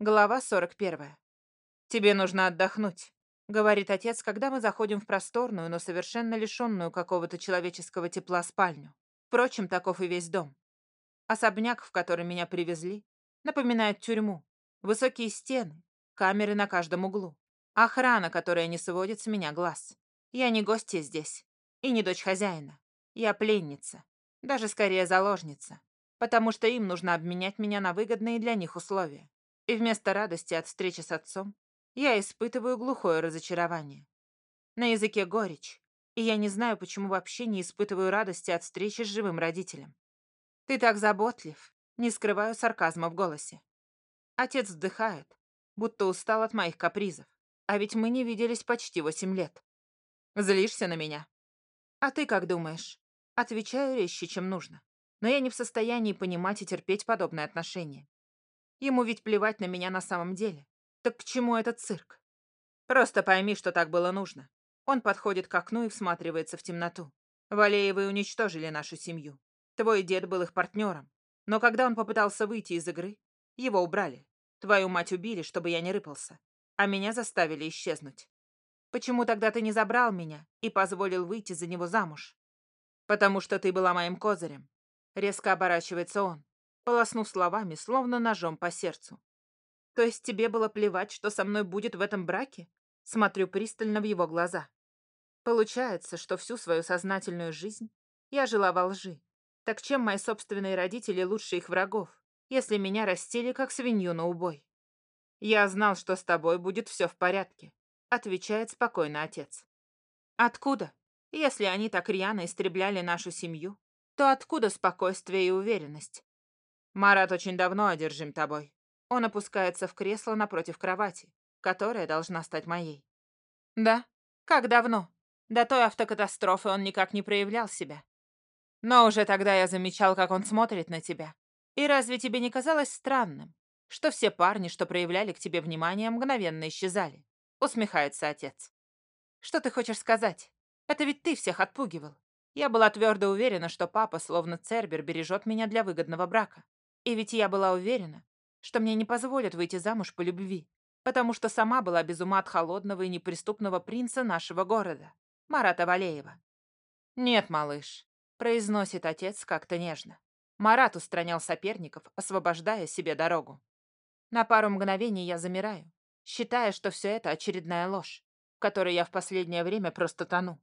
Глава 41. «Тебе нужно отдохнуть», — говорит отец, когда мы заходим в просторную, но совершенно лишенную какого-то человеческого тепла спальню. Впрочем, таков и весь дом. Особняк, в который меня привезли, напоминает тюрьму. Высокие стены, камеры на каждом углу. Охрана, которая не сводит с меня глаз. Я не гостья здесь. И не дочь хозяина. Я пленница. Даже скорее заложница. Потому что им нужно обменять меня на выгодные для них условия. И вместо радости от встречи с отцом я испытываю глухое разочарование. На языке горечь, и я не знаю, почему вообще не испытываю радости от встречи с живым родителем. Ты так заботлив, не скрываю сарказма в голосе. Отец вздыхает, будто устал от моих капризов. А ведь мы не виделись почти восемь лет. Злишься на меня? А ты как думаешь? Отвечаю резче, чем нужно. Но я не в состоянии понимать и терпеть подобное отношение. Ему ведь плевать на меня на самом деле. Так к чему этот цирк? Просто пойми, что так было нужно. Он подходит к окну и всматривается в темноту. Валеевы уничтожили нашу семью. Твой дед был их партнером. Но когда он попытался выйти из игры, его убрали. Твою мать убили, чтобы я не рыпался. А меня заставили исчезнуть. Почему тогда ты не забрал меня и позволил выйти за него замуж? Потому что ты была моим козырем. Резко оборачивается он полоснув словами, словно ножом по сердцу. «То есть тебе было плевать, что со мной будет в этом браке?» Смотрю пристально в его глаза. Получается, что всю свою сознательную жизнь я жила во лжи. Так чем мои собственные родители лучше их врагов, если меня растили как свинью на убой? Я знал, что с тобой будет все в порядке, отвечает спокойно отец. Откуда? Если они так рьяно истребляли нашу семью, то откуда спокойствие и уверенность? Марат очень давно одержим тобой. Он опускается в кресло напротив кровати, которая должна стать моей. Да? Как давно? До той автокатастрофы он никак не проявлял себя. Но уже тогда я замечал, как он смотрит на тебя. И разве тебе не казалось странным, что все парни, что проявляли к тебе внимание, мгновенно исчезали? Усмехается отец. Что ты хочешь сказать? Это ведь ты всех отпугивал. Я была твердо уверена, что папа, словно Цербер, бережет меня для выгодного брака. И ведь я была уверена, что мне не позволят выйти замуж по любви, потому что сама была без ума от холодного и неприступного принца нашего города, Марата Валеева. «Нет, малыш», — произносит отец как-то нежно. Марат устранял соперников, освобождая себе дорогу. На пару мгновений я замираю, считая, что все это очередная ложь, в которой я в последнее время просто тону.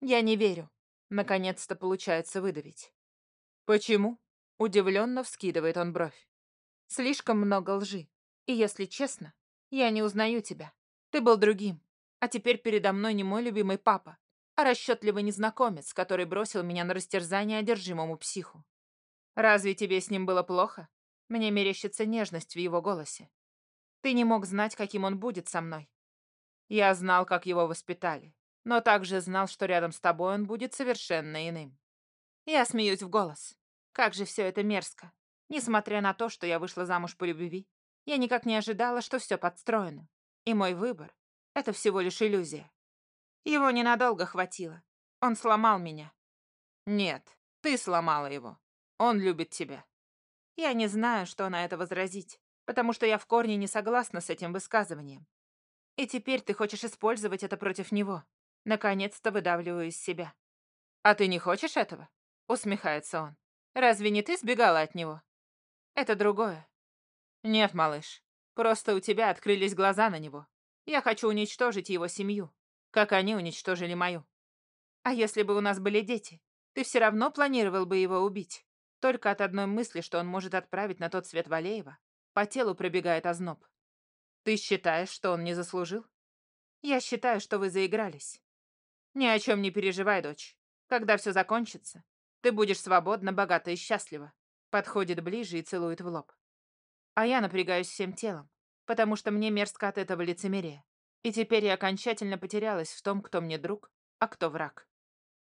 Я не верю. Наконец-то получается выдавить. Почему? Удивленно вскидывает он бровь. Слишком много лжи. И если честно, я не узнаю тебя. Ты был другим. А теперь передо мной не мой любимый папа, а расчетливый незнакомец, который бросил меня на растерзание одержимому психу. Разве тебе с ним было плохо? Мне мерещится нежность в его голосе. Ты не мог знать, каким он будет со мной. Я знал, как его воспитали, но также знал, что рядом с тобой он будет совершенно иным. Я смеюсь в голос. Как же все это мерзко. Несмотря на то, что я вышла замуж по любви, я никак не ожидала, что все подстроено. И мой выбор — это всего лишь иллюзия. Его ненадолго хватило. Он сломал меня. Нет, ты сломала его. Он любит тебя. Я не знаю, что на это возразить, потому что я в корне не согласна с этим высказыванием. И теперь ты хочешь использовать это против него. Наконец-то выдавливаю из себя. А ты не хочешь этого? Усмехается он. Разве не ты сбегала от него? Это другое. Нет, малыш. Просто у тебя открылись глаза на него. Я хочу уничтожить его семью, как они уничтожили мою. А если бы у нас были дети, ты все равно планировал бы его убить. Только от одной мысли, что он может отправить на тот свет Валеева, по телу пробегает озноб. Ты считаешь, что он не заслужил? Я считаю, что вы заигрались. Ни о чем не переживай, дочь. Когда все закончится, ты будешь свободна, богата и счастлива. Подходит ближе и целует в лоб. А я напрягаюсь всем телом, потому что мне мерзко от этого лицемерия. И теперь я окончательно потерялась в том, кто мне друг, а кто враг.